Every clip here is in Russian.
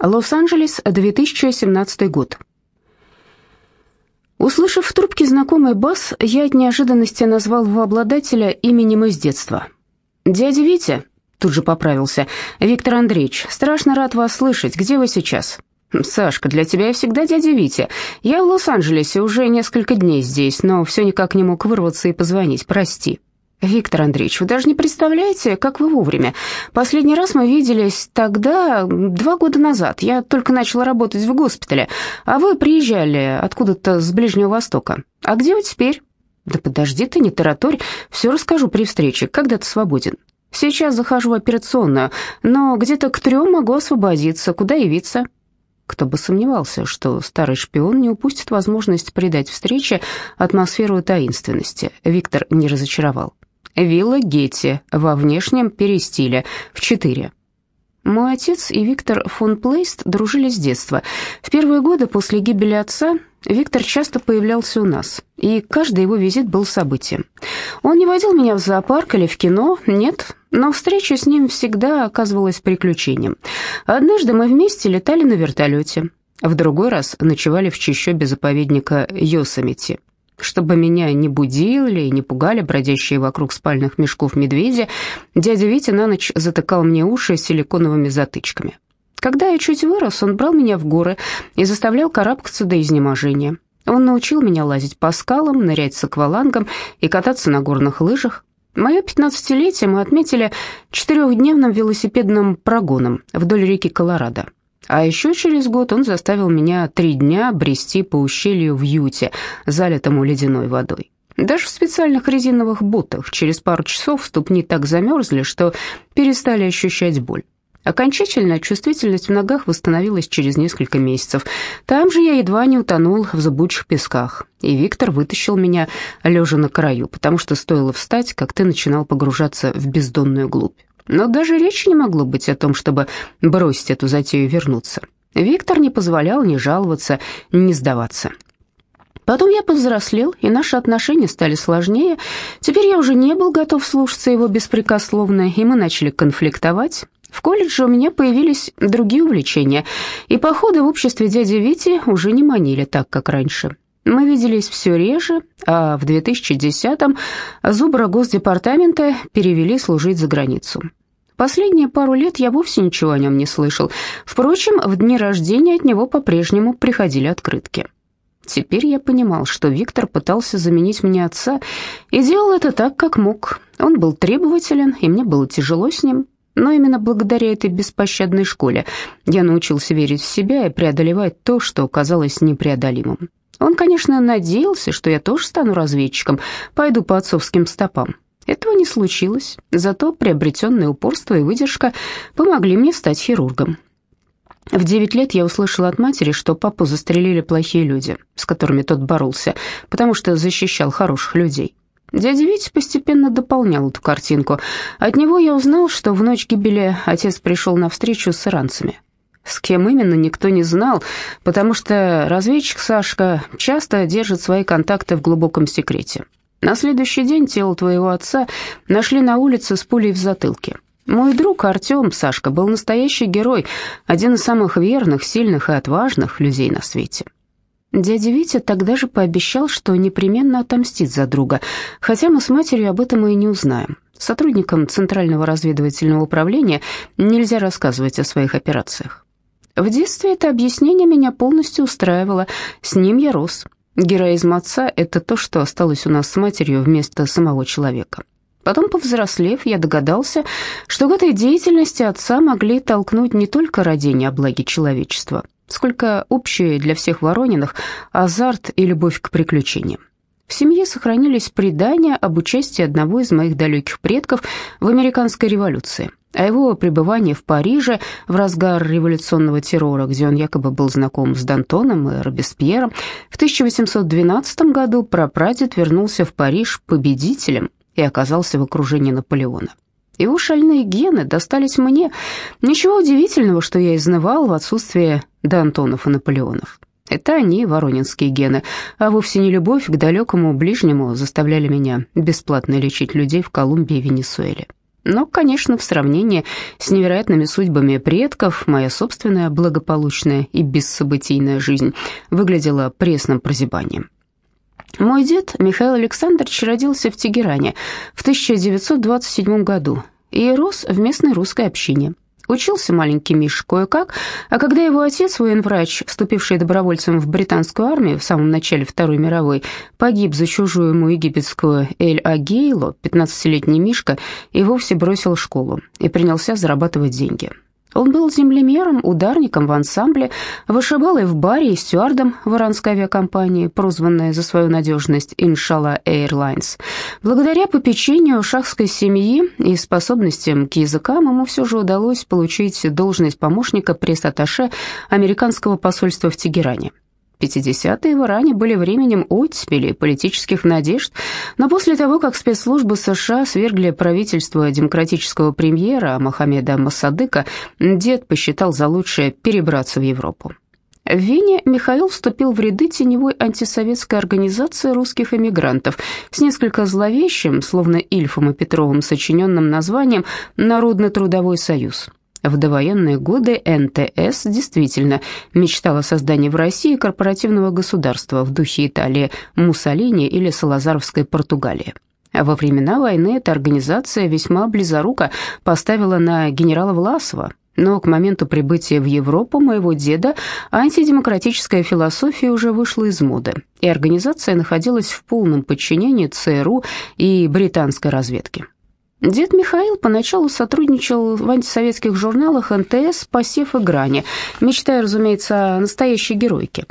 Лос-Анджелес, 2017 год. Услышав в трубке знакомый бас, я от неожиданности назвал его обладателя именем из детства. «Дядя Витя», — тут же поправился, — «Виктор Андреевич, страшно рад вас слышать. Где вы сейчас?» «Сашка, для тебя я всегда дядя Витя. Я в Лос-Анджелесе, уже несколько дней здесь, но все никак не мог вырваться и позвонить, прости». «Виктор Андреевич, вы даже не представляете, как вы вовремя. Последний раз мы виделись тогда, два года назад. Я только начала работать в госпитале, а вы приезжали откуда-то с Ближнего Востока. А где вы теперь?» «Да подожди ты, не тараторь, все расскажу при встрече, когда ты свободен». «Сейчас захожу в операционную, но где-то к трем могу освободиться. Куда явиться?» Кто бы сомневался, что старый шпион не упустит возможность придать встрече атмосферу таинственности. Виктор не разочаровал. Вилла Гетти во внешнем перестиле в четыре. Мой отец и Виктор фон Плейст дружили с детства. В первые годы после гибели отца Виктор часто появлялся у нас, и каждый его визит был событием. Он не водил меня в зоопарк или в кино, нет, но встреча с ним всегда оказывалась приключением. Однажды мы вместе летали на вертолете, в другой раз ночевали в чащобе заповедника Йосамити. Чтобы меня не будили и не пугали бродящие вокруг спальных мешков медведи, дядя Витя на ночь затыкал мне уши силиконовыми затычками. Когда я чуть вырос, он брал меня в горы и заставлял карабкаться до изнеможения. Он научил меня лазить по скалам, нырять с аквалангом и кататься на горных лыжах. Мое пятнадцатилетие мы отметили четырехдневным велосипедным прогоном вдоль реки Колорадо. А еще через год он заставил меня три дня брести по ущелью в Юте, залитому ледяной водой. Даже в специальных резиновых ботах через пару часов ступни так замерзли, что перестали ощущать боль. Окончательно чувствительность в ногах восстановилась через несколько месяцев. Там же я едва не утонул в зыбучих песках, и Виктор вытащил меня лежа на краю, потому что стоило встать, как ты начинал погружаться в бездонную глубь. Но даже речи не могло быть о том, чтобы бросить эту затею и вернуться. Виктор не позволял ни жаловаться, ни сдаваться. Потом я повзрослел, и наши отношения стали сложнее. Теперь я уже не был готов слушаться его беспрекословно, и мы начали конфликтовать. В колледже у меня появились другие увлечения, и походы в обществе дяди Вити уже не манили так, как раньше. Мы виделись все реже, а в 2010-м зубра Госдепартамента перевели служить за границу. Последние пару лет я вовсе ничего о нем не слышал. Впрочем, в дни рождения от него по-прежнему приходили открытки. Теперь я понимал, что Виктор пытался заменить мне отца и делал это так, как мог. Он был требователен, и мне было тяжело с ним. Но именно благодаря этой беспощадной школе я научился верить в себя и преодолевать то, что казалось непреодолимым. Он, конечно, надеялся, что я тоже стану разведчиком, пойду по отцовским стопам. Этого не случилось, зато приобретенное упорство и выдержка помогли мне стать хирургом. В девять лет я услышала от матери, что папу застрелили плохие люди, с которыми тот боролся, потому что защищал хороших людей. Дядя Витя постепенно дополнял эту картинку. От него я узнал, что в ночь гибели отец пришел на встречу с иранцами. С кем именно, никто не знал, потому что разведчик Сашка часто держит свои контакты в глубоком секрете. На следующий день тело твоего отца нашли на улице с пулей в затылке. Мой друг Артем, Сашка, был настоящий герой, один из самых верных, сильных и отважных людей на свете. Дядя Витя тогда же пообещал, что непременно отомстит за друга, хотя мы с матерью об этом и не узнаем. Сотрудникам Центрального разведывательного управления нельзя рассказывать о своих операциях. В детстве это объяснение меня полностью устраивало, с ним я рос. Героизм отца – это то, что осталось у нас с матерью вместо самого человека. Потом, повзрослев, я догадался, что в этой деятельности отца могли толкнуть не только родение о благе человечества, сколько общее для всех Ворониных азарт и любовь к приключениям. В семье сохранились предания об участии одного из моих далеких предков в американской революции – о его пребывании в Париже в разгар революционного террора, где он якобы был знаком с Д'Антоном и Робеспьером. В 1812 году прапрадед вернулся в Париж победителем и оказался в окружении Наполеона. Его шальные гены достались мне. Ничего удивительного, что я изнывал в отсутствие Д'Антонов и Наполеонов. Это они, воронинские гены, а вовсе не любовь к далекому ближнему заставляли меня бесплатно лечить людей в Колумбии и Венесуэле. Но, конечно, в сравнении с невероятными судьбами предков, моя собственная благополучная и бессобытийная жизнь выглядела пресным прозябанием. Мой дед Михаил Александрович родился в Тегеране в 1927 году и рос в местной русской общине. Учился маленький Миш кое-как, а когда его отец, военврач, вступивший добровольцем в британскую армию в самом начале Второй мировой, погиб за чужую ему египетскую Эль-Агейло, 15-летний Мишка и вовсе бросил школу и принялся зарабатывать деньги. Он был землемером, ударником в ансамбле, вышибалой в баре и стюардом в иранской авиакомпании, прозванной за свою надежность «Иншалла Airlines». Благодаря попечению шахской семьи и способностям к языкам ему все же удалось получить должность помощника пресс-атташе американского посольства в Тегеране. 50-е в Иране были временем оттепели политических надежд, но после того, как спецслужбы США свергли правительство демократического премьера Мохаммеда Массадыка, дед посчитал за лучшее перебраться в Европу. В Вене Михаил вступил в ряды теневой антисоветской организации русских эмигрантов с несколько зловещим, словно Ильфом и Петровым сочиненным названием «Народно-трудовой союз». В довоенные годы НТС действительно мечтала о создании в России корпоративного государства в духе Италии, Муссолини или Салазаровской Португалии. Во времена войны эта организация весьма близоруко поставила на генерала Власова, но к моменту прибытия в Европу моего деда антидемократическая философия уже вышла из моды, и организация находилась в полном подчинении ЦРУ и британской разведки. Дед Михаил поначалу сотрудничал в антисоветских журналах НТС «Посев и грани», мечтая, разумеется, о настоящей геройке.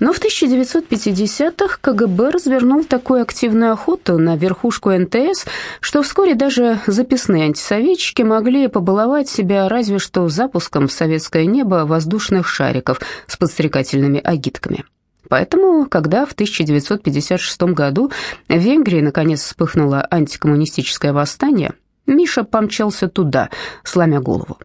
Но в 1950-х КГБ развернул такую активную охоту на верхушку НТС, что вскоре даже записные антисоветчики могли побаловать себя разве что запуском в советское небо воздушных шариков с подстрекательными агитками. Поэтому, когда в 1956 году в Венгрии наконец вспыхнуло антикоммунистическое восстание, Миша помчался туда, сломя голову.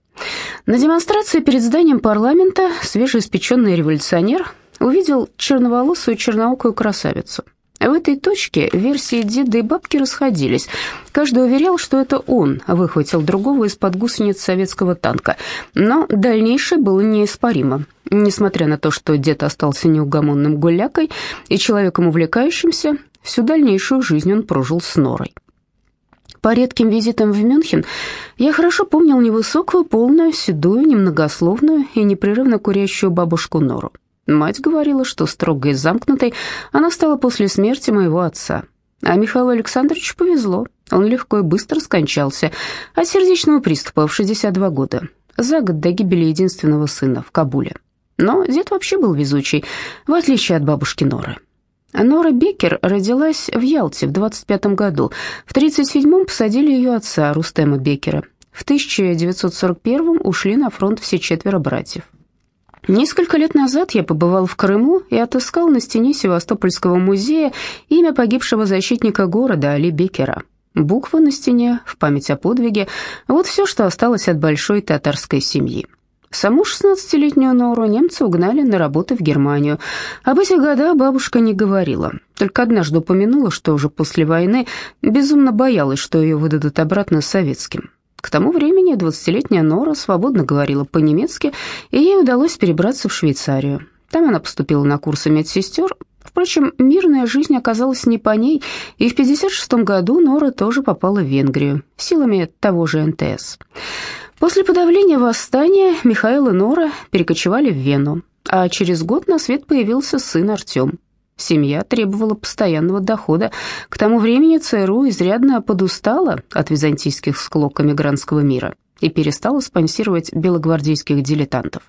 На демонстрации перед зданием парламента свежеиспеченный революционер увидел черноволосую черноокую красавицу. В этой точке версии деда и бабки расходились. Каждый уверял, что это он выхватил другого из-под гусениц советского танка. Но дальнейшее было неиспаримо. Несмотря на то, что дед остался неугомонным гулякой и человеком увлекающимся, всю дальнейшую жизнь он прожил с Норой. По редким визитам в Мюнхен я хорошо помнил невысокую, полную, седую, немногословную и непрерывно курящую бабушку Нору. Мать говорила, что строгой и замкнутой она стала после смерти моего отца. А Михаилу Александровичу повезло. Он легко и быстро скончался от сердечного приступа в 62 года, за год до гибели единственного сына в Кабуле. Но дед вообще был везучий, в отличие от бабушки Норы. Нора Беккер родилась в Ялте в 25 году. В 37-м посадили ее отца, Рустема Беккера. В 1941-м ушли на фронт все четверо братьев. Несколько лет назад я побывал в Крыму и отыскал на стене Севастопольского музея имя погибшего защитника города Али Бекера. Буквы на стене в память о подвиге – вот все, что осталось от большой татарской семьи. Саму 16-летнюю Нору немцы угнали на работу в Германию. Об этих годах бабушка не говорила, только однажды упомянула, что уже после войны безумно боялась, что ее выдадут обратно советским. К тому времени двадцатилетняя Нора свободно говорила по-немецки, и ей удалось перебраться в Швейцарию. Там она поступила на курсы медсестер. Впрочем, мирная жизнь оказалась не по ней, и в 1956 году Нора тоже попала в Венгрию силами того же НТС. После подавления восстания Михаил и Нора перекочевали в Вену, а через год на свет появился сын Артем. Семья требовала постоянного дохода. К тому времени ЦРУ изрядно подустала от византийских склок эмигрантского мира и перестала спонсировать белогвардейских дилетантов.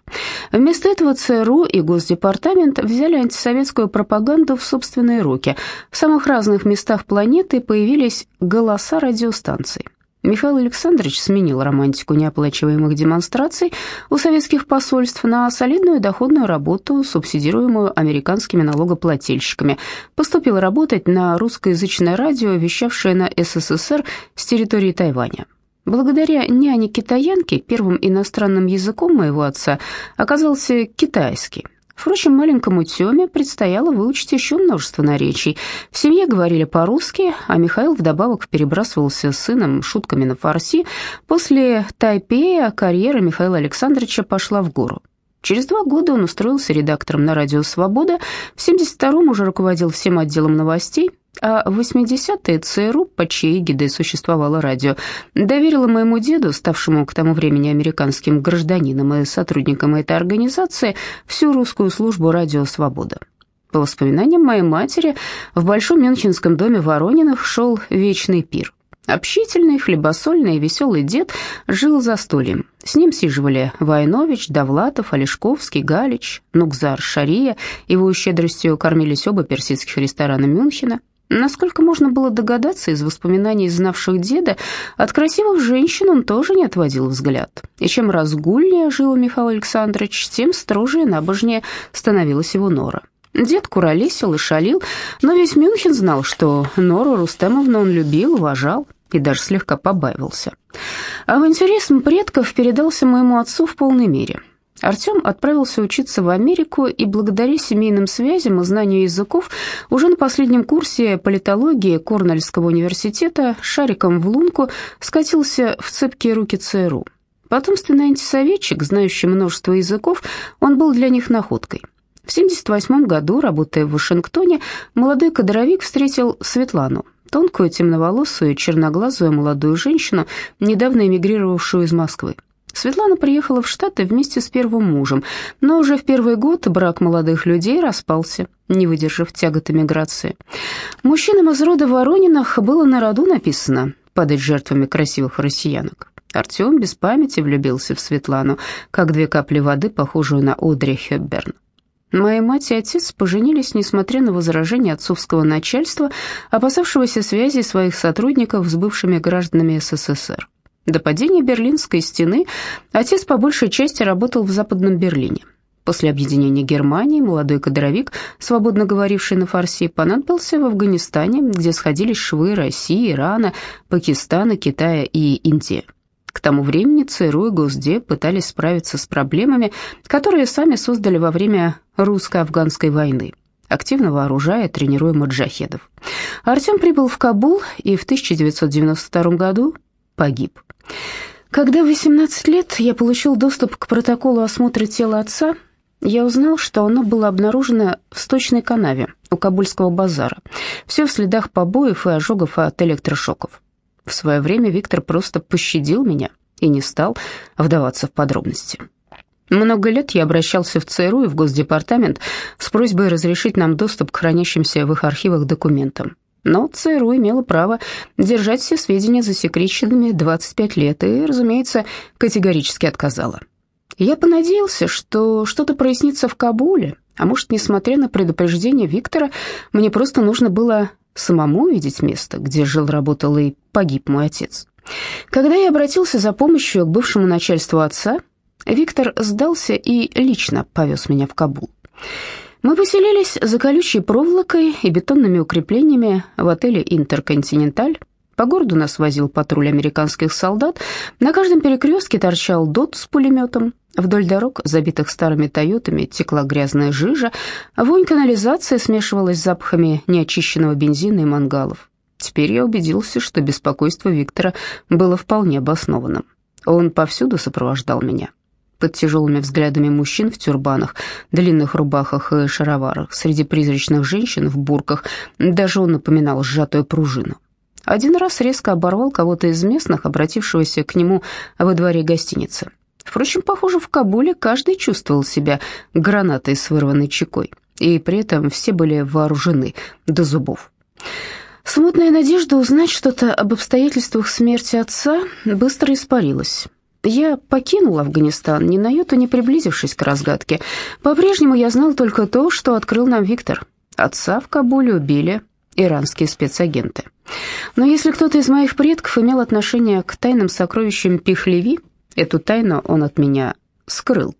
Вместо этого ЦРУ и Госдепартамент взяли антисоветскую пропаганду в собственные руки. В самых разных местах планеты появились голоса радиостанций. Михаил Александрович сменил романтику неоплачиваемых демонстраций у советских посольств на солидную доходную работу, субсидируемую американскими налогоплательщиками. Поступил работать на русскоязычное радио, вещавшее на СССР с территории Тайваня. Благодаря няне-китаянке первым иностранным языком моего отца оказался китайский. Впрочем, маленькому Тёме предстояло выучить еще множество наречий. В семье говорили по-русски, а Михаил вдобавок перебрасывался с сыном шутками на фарси. После Тайпея карьера Михаила Александровича пошла в гору. Через два года он устроился редактором на радио «Свобода», в 72-м уже руководил всем отделом новостей, а в 80-е ЦРУ, под чьей эгидой существовало радио, доверила моему деду, ставшему к тому времени американским гражданином и сотрудником этой организации, всю русскую службу «Радио Свобода». По воспоминаниям моей матери, в Большом Мюнхенском доме Ворониных шел вечный пир. Общительный, хлебосольный и веселый дед жил за стульем. С ним сиживали Войнович, Довлатов, Олешковский, Галич, Нукзар, Шария. Его щедростью кормились оба персидских ресторана Мюнхена. Насколько можно было догадаться из воспоминаний знавших деда, от красивых женщин он тоже не отводил взгляд. И чем разгульнее жил Михаил Александрович, тем строже и набожнее становилась его нора. Дед куролесил и шалил, но весь Мюнхен знал, что Нору Рустемовну он любил, уважал и даже слегка побаивался. Авантюризм предков передался моему отцу в полной мере. Артем отправился учиться в Америку и благодаря семейным связям и знанию языков уже на последнем курсе политологии Корнельского университета шариком в лунку скатился в цепкие руки ЦРУ. Потомственный антисоветчик, знающий множество языков, он был для них находкой. В 1978 году, работая в Вашингтоне, молодой кадровик встретил Светлану, тонкую, темноволосую, черноглазую молодую женщину, недавно эмигрировавшую из Москвы. Светлана приехала в Штаты вместе с первым мужем, но уже в первый год брак молодых людей распался, не выдержав тягот эмиграции. Мужчинам из рода Ворониных было на роду написано падать жертвами красивых россиянок. Артем без памяти влюбился в Светлану, как две капли воды, похожую на Одри Хепберн. Моя мать и отец поженились, несмотря на возражения отцовского начальства, опасавшегося связи своих сотрудников с бывшими гражданами СССР. До падения Берлинской стены отец по большей части работал в Западном Берлине. После объединения Германии молодой кадровик, свободно говоривший на фарси, понадобился в Афганистане, где сходились швы России, Ирана, Пакистана, Китая и Индии. К тому времени ЦРУ и Госдеп пытались справиться с проблемами, которые сами создали во время русско-афганской войны, активно вооружая и тренируя маджахедов. Артем прибыл в Кабул и в 1992 году погиб. Когда в 18 лет я получил доступ к протоколу осмотра тела отца, я узнал, что оно было обнаружено в сточной канаве у Кабульского базара. Все в следах побоев и ожогов от электрошоков. В свое время Виктор просто пощадил меня и не стал вдаваться в подробности. Много лет я обращался в ЦРУ и в Госдепартамент с просьбой разрешить нам доступ к хранящимся в их архивах документам. Но ЦРУ имела право держать все сведения засекреченными 25 лет и, разумеется, категорически отказала. Я понадеялся, что что-то прояснится в Кабуле, а может, несмотря на предупреждение Виктора, мне просто нужно было самому увидеть место, где жил, работал и погиб мой отец. Когда я обратился за помощью к бывшему начальству отца, Виктор сдался и лично повез меня в Кабул. Мы поселились за колючей проволокой и бетонными укреплениями в отеле «Интерконтиненталь». По городу нас возил патруль американских солдат. На каждом перекрестке торчал дот с пулеметом. Вдоль дорог, забитых старыми «Тойотами», текла грязная жижа. Вонь канализации смешивалась с запахами неочищенного бензина и мангалов. Теперь я убедился, что беспокойство Виктора было вполне обоснованным. Он повсюду сопровождал меня. Под тяжелыми взглядами мужчин в тюрбанах, длинных рубахах и шароварах, среди призрачных женщин в бурках, даже он напоминал сжатую пружину. Один раз резко оборвал кого-то из местных, обратившегося к нему во дворе гостиницы. Впрочем, похоже, в Кабуле каждый чувствовал себя гранатой с вырванной чекой, и при этом все были вооружены до зубов. Смутная надежда узнать что-то об обстоятельствах смерти отца быстро испарилась. Я покинул Афганистан, ни на йоту не приблизившись к разгадке. По-прежнему я знал только то, что открыл нам Виктор. Отца в Кабуле убили иранские спецагенты. Но если кто-то из моих предков имел отношение к тайным сокровищам Пихлеви, эту тайну он от меня скрыл.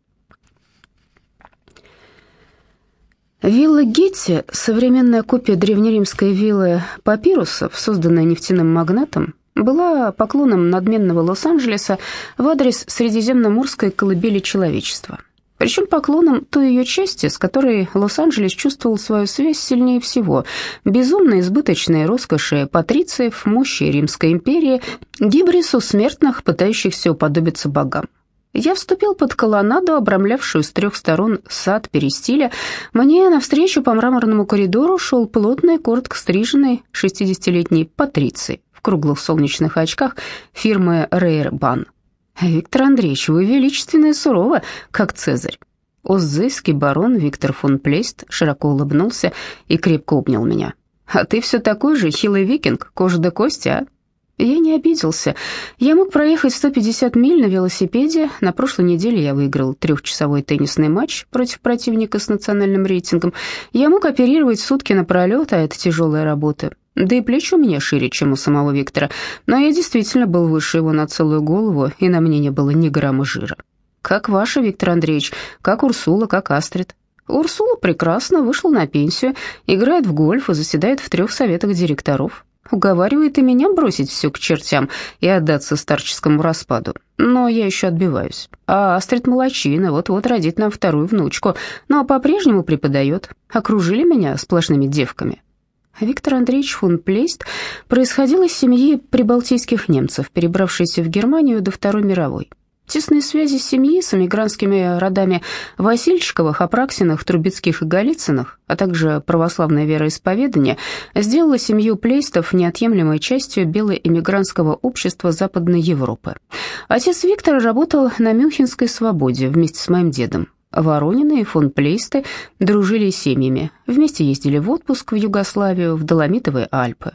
Вилла Гетти, современная копия древнеримской виллы Папирусов, созданная нефтяным магнатом, была поклоном надменного Лос-Анджелеса в адрес средиземноморской колыбели человечества – причем поклоном той ее части, с которой Лос-Анджелес чувствовал свою связь сильнее всего, безумно избыточной роскоши патрициев, мощи Римской империи, гибрису смертных, пытающихся уподобиться богам. Я вступил под колоннаду, обрамлявшую с трех сторон сад перистиля. Мне навстречу по мраморному коридору шел плотный, коротко стриженный 60-летний патриций круглых солнечных очках фирмы Рейрбан. «Виктор Андреевич, вы величественны и суровы, как Цезарь». Оззыский барон Виктор фон Плейст широко улыбнулся и крепко обнял меня. «А ты все такой же хилый викинг, кожа до кости, а?» Я не обиделся. Я мог проехать 150 миль на велосипеде. На прошлой неделе я выиграл трехчасовой теннисный матч против противника с национальным рейтингом. Я мог оперировать сутки напролет, а это тяжелая работа. Да и плечи у меня шире, чем у самого Виктора, но я действительно был выше его на целую голову, и на мне не было ни грамма жира. Как ваша, Виктор Андреевич, как Урсула, как Астрид. Урсула прекрасно вышла на пенсию, играет в гольф и заседает в трех советах директоров. Уговаривает и меня бросить все к чертям и отдаться старческому распаду. Но я еще отбиваюсь. А Астрид молочина, вот-вот родит нам вторую внучку, но по-прежнему преподает. Окружили меня сплошными девками. Виктор Андреевич фон Плейст происходил из семьи прибалтийских немцев, перебравшейся в Германию до Второй мировой. Тесные связи семьи с эмигрантскими родами Васильчиковых, Апраксиных, Трубецких и Голицыных, а также православное вероисповедание, сделала семью Плейстов неотъемлемой частью белоэмигрантского общества Западной Европы. Отец Виктора работал на Мюнхенской свободе вместе с моим дедом. Воронины и фон Плейсты дружили семьями, вместе ездили в отпуск в Югославию, в Доломитовые Альпы.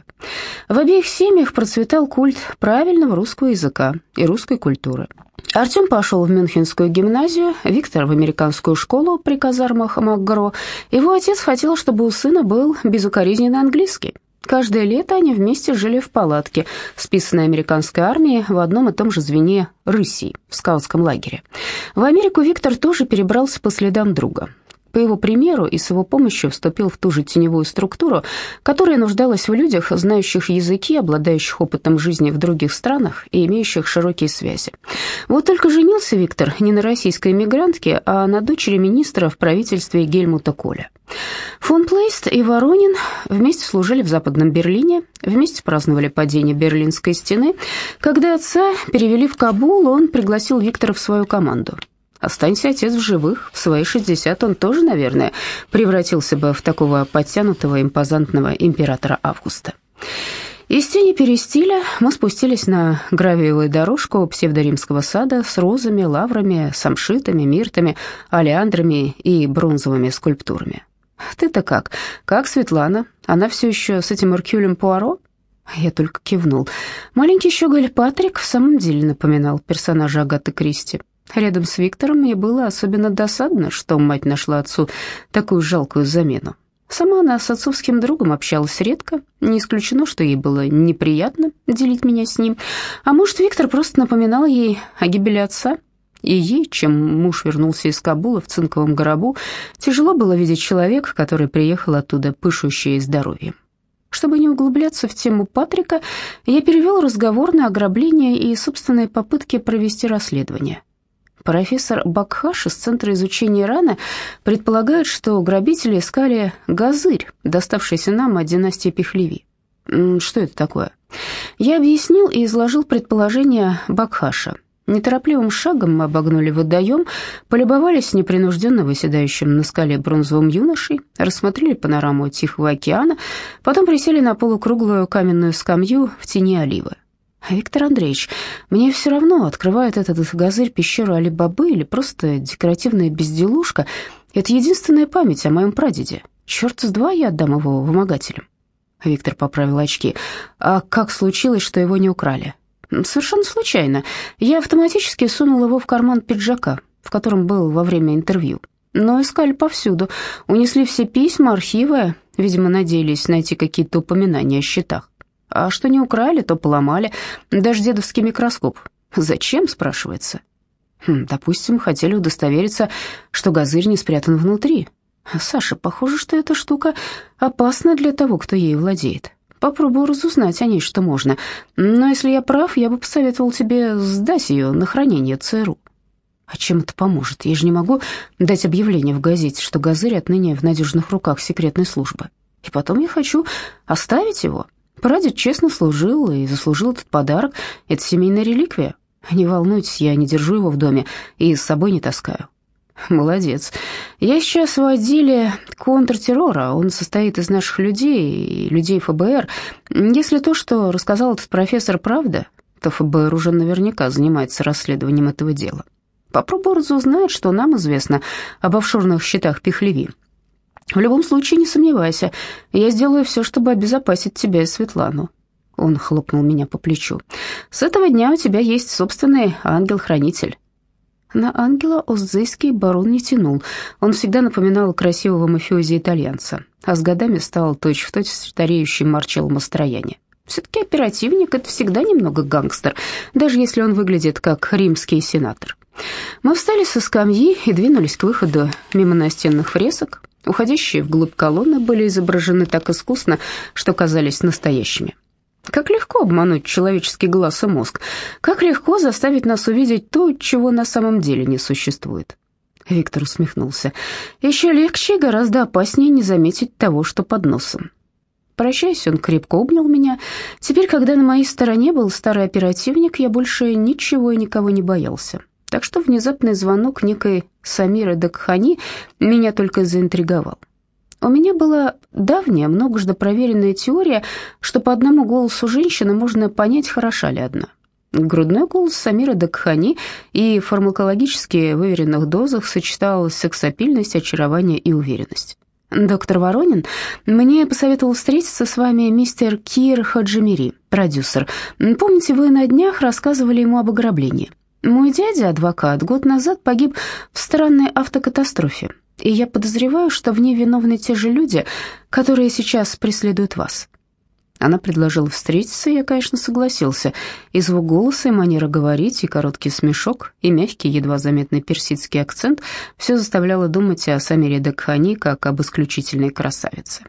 В обеих семьях процветал культ правильного русского языка и русской культуры. Артем пошел в Мюнхенскую гимназию, Виктор в американскую школу при казармах МакГро. Его отец хотел, чтобы у сына был безукоризненный английский. Каждое лето они вместе жили в палатке, списанной американской армией в одном и том же звене рысей в скаутском лагере. В Америку Виктор тоже перебрался по следам друга. По его примеру и с его помощью вступил в ту же теневую структуру, которая нуждалась в людях, знающих языки, обладающих опытом жизни в других странах и имеющих широкие связи. Вот только женился Виктор не на российской эмигрантке, а на дочери министра в правительстве Гельмута Коля. Фон Плейст и Воронин вместе служили в Западном Берлине, вместе праздновали падение Берлинской стены. Когда отца перевели в Кабул, он пригласил Виктора в свою команду. Останься отец в живых, в свои 60 он тоже, наверное, превратился бы в такого подтянутого, импозантного императора Августа. Из тени перестиля мы спустились на гравиевую дорожку псевдоримского сада с розами, лаврами, самшитами, миртами, алиандрами и бронзовыми скульптурами. «Ты-то как? Как Светлана? Она все еще с этим Эркюлем Пуаро?» Я только кивнул. Маленький щеголь Патрик в самом деле напоминал персонажа Агаты Кристи. Рядом с Виктором мне было особенно досадно, что мать нашла отцу такую жалкую замену. Сама она с отцовским другом общалась редко, не исключено, что ей было неприятно делить меня с ним, а может, Виктор просто напоминал ей о гибели отца, и ей, чем муж вернулся из Кабула в цинковом гробу, тяжело было видеть человека, который приехал оттуда пышущий здоровьем. Чтобы не углубляться в тему Патрика, я перевел разговор на ограбление и собственные попытки провести расследование. Профессор Бакхаш из Центра изучения Ирана предполагает, что грабители искали газырь, доставшийся нам от династии Пехлеви. Что это такое? Я объяснил и изложил предположение Бакхаша. Неторопливым шагом мы обогнули водоем, полюбовались непринужденно выседающим на скале бронзовым юношей, рассмотрели панораму Тихого океана, потом присели на полукруглую каменную скамью в тени оливы. «Виктор Андреевич, мне все равно, открывает этот газырь пещеру Али-Бабы или просто декоративная безделушка. Это единственная память о моем прадеде. Черт с два я отдам его вымогателям». Виктор поправил очки. «А как случилось, что его не украли?» «Совершенно случайно. Я автоматически сунул его в карман пиджака, в котором был во время интервью. Но искали повсюду. Унесли все письма, архивы. Видимо, надеялись найти какие-то упоминания о счетах. А что не украли, то поломали. Даже дедовский микроскоп. Зачем, спрашивается? Хм, допустим, хотели удостовериться, что газырь не спрятан внутри. Саша, похоже, что эта штука опасна для того, кто ею владеет. Попробую разузнать о ней, что можно. Но если я прав, я бы посоветовал тебе сдать ее на хранение ЦРУ. А чем это поможет? Я же не могу дать объявление в газете, что Газырь отныне в надежных руках секретной службы. И потом я хочу оставить его. Прадед честно служил и заслужил этот подарок. Это семейная реликвия. Не волнуйтесь, я не держу его в доме и с собой не таскаю. Молодец. Я сейчас в отделе контртеррора. Он состоит из наших людей людей ФБР. Если то, что рассказал этот профессор, правда, то ФБР уже наверняка занимается расследованием этого дела. Попробуй разузнать, что нам известно об офшорных счетах Пихлеви. В любом случае, не сомневайся, я сделаю все, чтобы обезопасить тебя и Светлану. Он хлопнул меня по плечу. С этого дня у тебя есть собственный ангел-хранитель. На ангела Оззейский барон не тянул. Он всегда напоминал красивого мафиози-итальянца, а с годами стал точь-в-точь стареющим Марчелло Мастрояни. Все-таки оперативник — это всегда немного гангстер, даже если он выглядит как римский сенатор. Мы встали со скамьи и двинулись к выходу мимо настенных фресок. Уходящие вглубь колонны были изображены так искусно, что казались настоящими. Как легко обмануть человеческий глаз и мозг. Как легко заставить нас увидеть то, чего на самом деле не существует. Виктор усмехнулся. Еще легче и гораздо опаснее не заметить того, что под носом. Прощаясь, он крепко обнял меня. Теперь, когда на моей стороне был старый оперативник, я больше ничего и никого не боялся. Так что внезапный звонок некой Самиры Дакхани меня только заинтриговал. У меня была давняя, многожды проверенная теория, что по одному голосу женщины можно понять, хороша ли одна. Грудной голос Самира Дакхани и фармакологически выверенных дозах сочеталась сексапильность, очарование и уверенность. «Доктор Воронин, мне посоветовал встретиться с вами мистер Кир Хаджимири, продюсер. Помните, вы на днях рассказывали ему об ограблении? Мой дядя, адвокат, год назад погиб в странной автокатастрофе и я подозреваю, что в ней виновны те же люди, которые сейчас преследуют вас». Она предложила встретиться, и я, конечно, согласился. И звук голоса, и манера говорить, и короткий смешок, и мягкий, едва заметный персидский акцент — все заставляло думать о Самире Дакхани как об исключительной красавице.